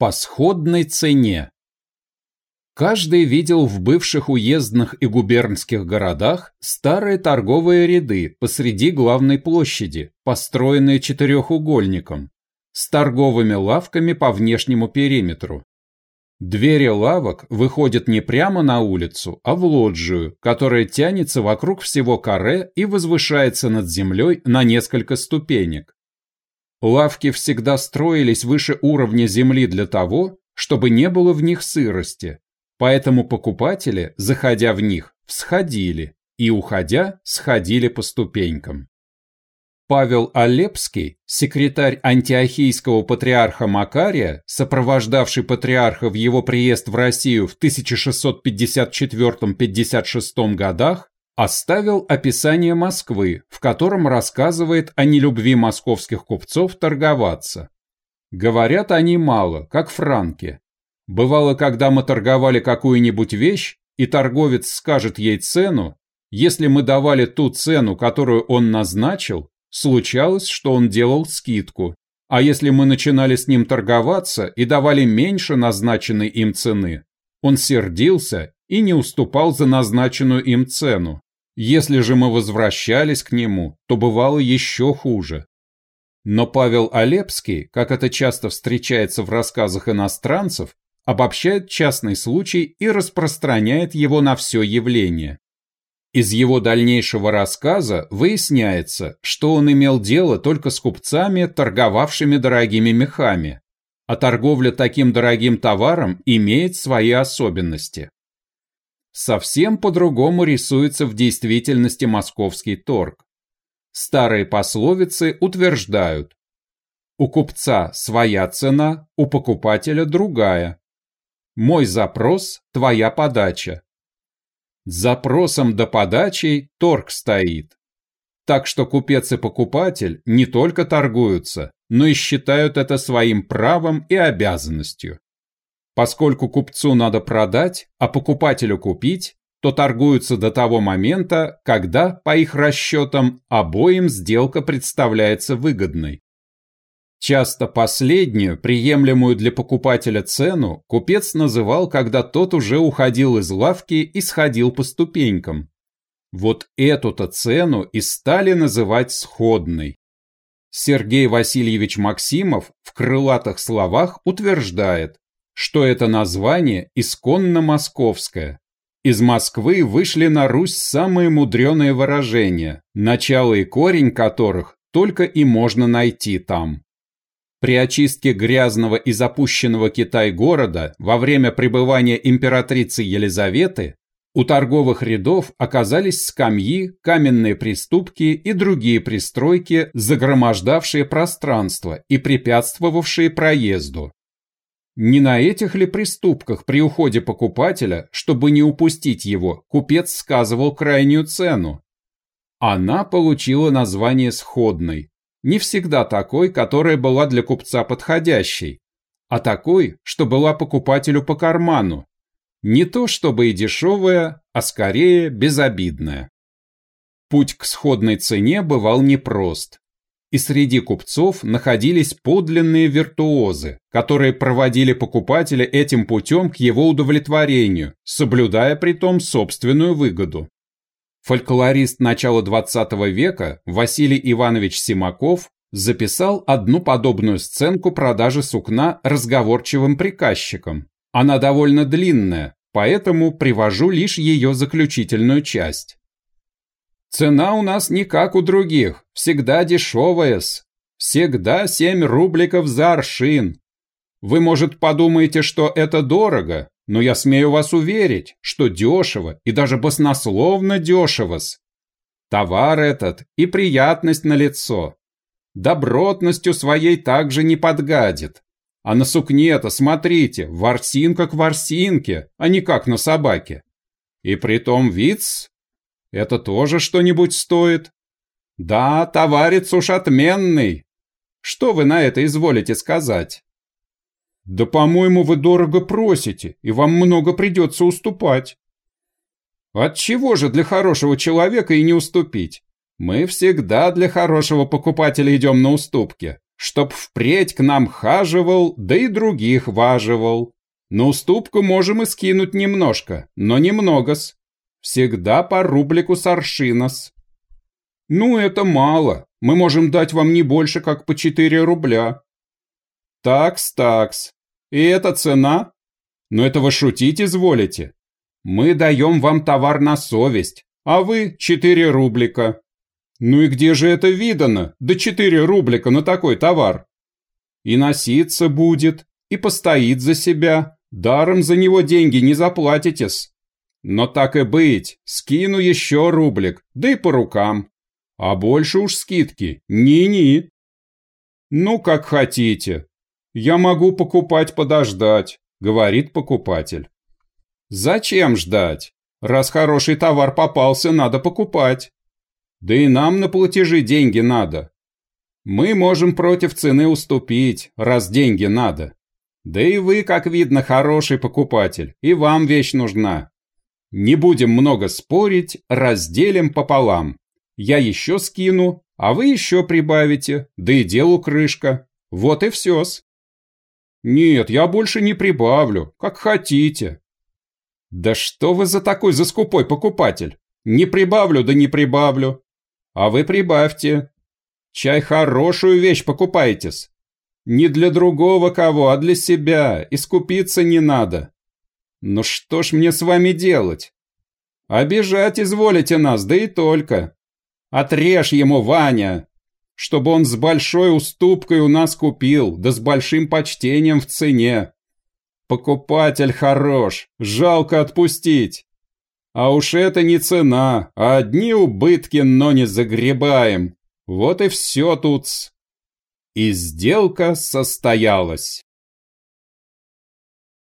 По сходной цене. Каждый видел в бывших уездных и губернских городах старые торговые ряды посреди главной площади, построенные четырехугольником, с торговыми лавками по внешнему периметру. Двери лавок выходят не прямо на улицу, а в лоджию, которая тянется вокруг всего каре и возвышается над землей на несколько ступенек. Лавки всегда строились выше уровня земли для того, чтобы не было в них сырости, поэтому покупатели, заходя в них, всходили и, уходя, сходили по ступенькам. Павел Алепский, секретарь антиохийского патриарха Макария, сопровождавший патриарха в его приезд в Россию в 1654-56 годах, оставил описание Москвы, в котором рассказывает о нелюбви московских купцов торговаться. Говорят они мало, как франки. Бывало, когда мы торговали какую-нибудь вещь, и торговец скажет ей цену, если мы давали ту цену, которую он назначил, Случалось, что он делал скидку, а если мы начинали с ним торговаться и давали меньше назначенной им цены, он сердился и не уступал за назначенную им цену. Если же мы возвращались к нему, то бывало еще хуже. Но Павел Олепский, как это часто встречается в рассказах иностранцев, обобщает частный случай и распространяет его на все явление. Из его дальнейшего рассказа выясняется, что он имел дело только с купцами, торговавшими дорогими мехами, а торговля таким дорогим товаром имеет свои особенности. Совсем по-другому рисуется в действительности московский торг. Старые пословицы утверждают «У купца своя цена, у покупателя другая». «Мой запрос – твоя подача», запросом до подачей торг стоит. Так что купец и покупатель не только торгуются, но и считают это своим правом и обязанностью. Поскольку купцу надо продать, а покупателю купить, то торгуются до того момента, когда, по их расчетам, обоим сделка представляется выгодной. Часто последнюю, приемлемую для покупателя цену, купец называл, когда тот уже уходил из лавки и сходил по ступенькам. Вот эту-то цену и стали называть сходной. Сергей Васильевич Максимов в крылатых словах утверждает, что это название исконно московское. Из Москвы вышли на Русь самые мудреные выражения, начало и корень которых только и можно найти там. При очистке грязного и запущенного Китай-города во время пребывания императрицы Елизаветы у торговых рядов оказались скамьи, каменные приступки и другие пристройки, загромождавшие пространство и препятствовавшие проезду. Не на этих ли приступках при уходе покупателя, чтобы не упустить его, купец сказывал крайнюю цену? Она получила название сходной, не всегда такой, которая была для купца подходящей, а такой, что была покупателю по карману. Не то чтобы и дешевая, а скорее безобидная. Путь к сходной цене бывал непрост. И среди купцов находились подлинные виртуозы, которые проводили покупателя этим путем к его удовлетворению, соблюдая при том собственную выгоду. Фольклорист начала XX века Василий Иванович Симаков записал одну подобную сценку продажи сукна разговорчивым приказчикам. Она довольно длинная, поэтому привожу лишь ее заключительную часть. Цена у нас не как у других, всегда дешевая-с. Всегда семь рубликов за аршин. Вы, может, подумаете, что это дорого, но я смею вас уверить, что дешево и даже баснословно дешево-с. Товар этот и приятность на лицо. Добротностью своей также не подгадит. А на сукне-то, смотрите, ворсинка к ворсинке, а не как на собаке. И притом виц, это тоже что-нибудь стоит. Да, товарец уж отменный. Что вы на это изволите сказать? «Да, по-моему, вы дорого просите, и вам много придется уступать». От чего же для хорошего человека и не уступить? Мы всегда для хорошего покупателя идем на уступки. чтоб впредь к нам хаживал, да и других важивал. На уступку можем и скинуть немножко, но немного-с. Всегда по рублику с аршинос. Ну, это мало. Мы можем дать вам не больше, как по 4 рубля. Такс, такс. И это цена? Но это вы шутить изволите. Мы даем вам товар на совесть, а вы 4 рублика. Ну и где же это видано? Да 4 рублика на такой товар. И носиться будет, и постоит за себя. Даром за него деньги не заплатитесь. Но так и быть, скину еще рублик, да и по рукам. А больше уж скидки, ни-ни. Ну, как хотите. Я могу покупать подождать, говорит покупатель. Зачем ждать? Раз хороший товар попался, надо покупать. Да и нам на платежи деньги надо. Мы можем против цены уступить, раз деньги надо. Да и вы, как видно, хороший покупатель, и вам вещь нужна. Не будем много спорить, разделим пополам. Я еще скину, а вы еще прибавите, да и делу крышка. Вот и все-с. Нет, я больше не прибавлю, как хотите. Да что вы за такой заскупой покупатель? Не прибавлю, да не прибавлю. А вы прибавьте. Чай хорошую вещь покупаетесь. Не для другого кого, а для себя, искупиться не надо. Ну что ж мне с вами делать? Обижать изволите нас, да и только. Отрежь ему, Ваня, чтобы он с большой уступкой у нас купил, да с большим почтением в цене. Покупатель хорош, жалко отпустить. А уж это не цена, а одни убытки, но не загребаем. Вот и все тут. И сделка состоялась.